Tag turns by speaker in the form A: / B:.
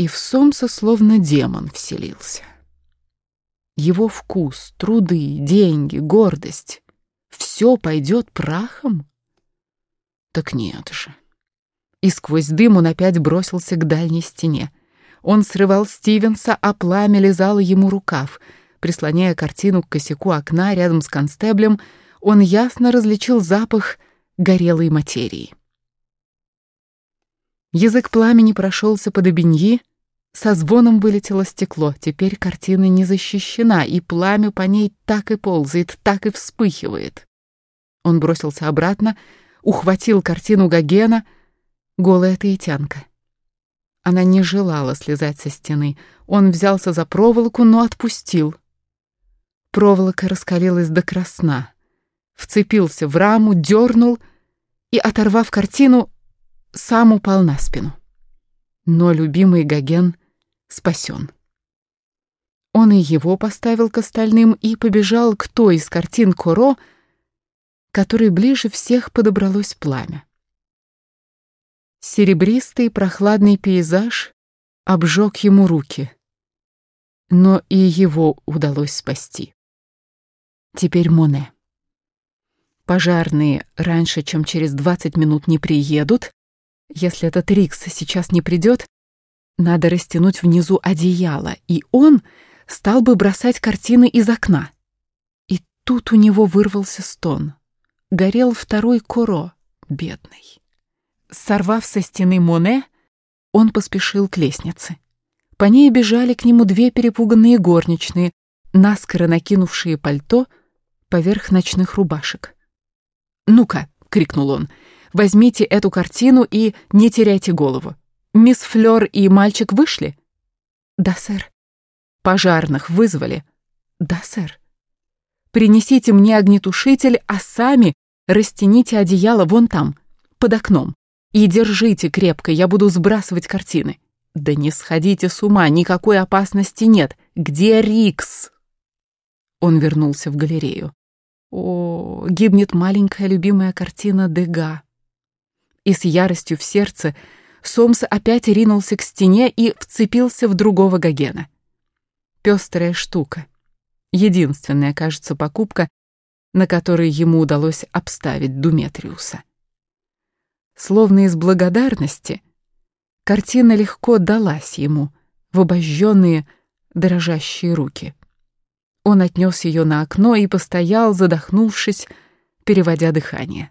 A: И в Сомса словно демон вселился. Его вкус, труды, деньги, гордость — все пойдет прахом? Так нет же. И сквозь дым он опять бросился к дальней стене. Он срывал Стивенса, а пламя лизало ему рукав. Прислоняя картину к косяку окна рядом с констеблем, он ясно различил запах горелой материи. Язык пламени прошелся по добеньи, со звоном вылетело стекло. Теперь картина не защищена, и пламя по ней так и ползает, так и вспыхивает. Он бросился обратно, ухватил картину Гогена, голая таитянка. Она не желала слезать со стены. Он взялся за проволоку, но отпустил. Проволока раскалилась до красна. Вцепился в раму, дернул и, оторвав картину, сам упал на спину. Но любимый Гоген спасен. Он и его поставил к остальным и побежал к той из картин Коро, которой ближе всех подобралось пламя. Серебристый прохладный пейзаж обжег ему руки, но и его удалось спасти. Теперь Моне. Пожарные раньше, чем через 20 минут не приедут. Если этот Рикс сейчас не придет, надо растянуть внизу одеяло, и он стал бы бросать картины из окна. И тут у него вырвался стон. Горел второй коро, бедный. Сорвав со стены Моне, он поспешил к лестнице. По ней бежали к нему две перепуганные горничные, наскоро накинувшие пальто поверх ночных рубашек. «Ну-ка!» — крикнул он. «Возьмите эту картину и не теряйте голову. Мисс Флёр и мальчик вышли?» «Да, сэр». «Пожарных вызвали?» «Да, сэр». «Принесите мне огнетушитель, а сами растяните одеяло вон там, под окном. И держите крепко, я буду сбрасывать картины. Да не сходите с ума, никакой опасности нет. Где Рикс? Он вернулся в галерею. О, гибнет маленькая любимая картина Дега. И с яростью в сердце Сомс опять ринулся к стене и вцепился в другого Гогена. Пестрая штука. Единственная, кажется, покупка, на которой ему удалось обставить Думетриуса. Словно из благодарности, картина легко далась ему в обожженные, дрожащие руки. Он отнес ее на окно и постоял, задохнувшись, переводя дыхание.